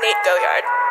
Nate Goyard.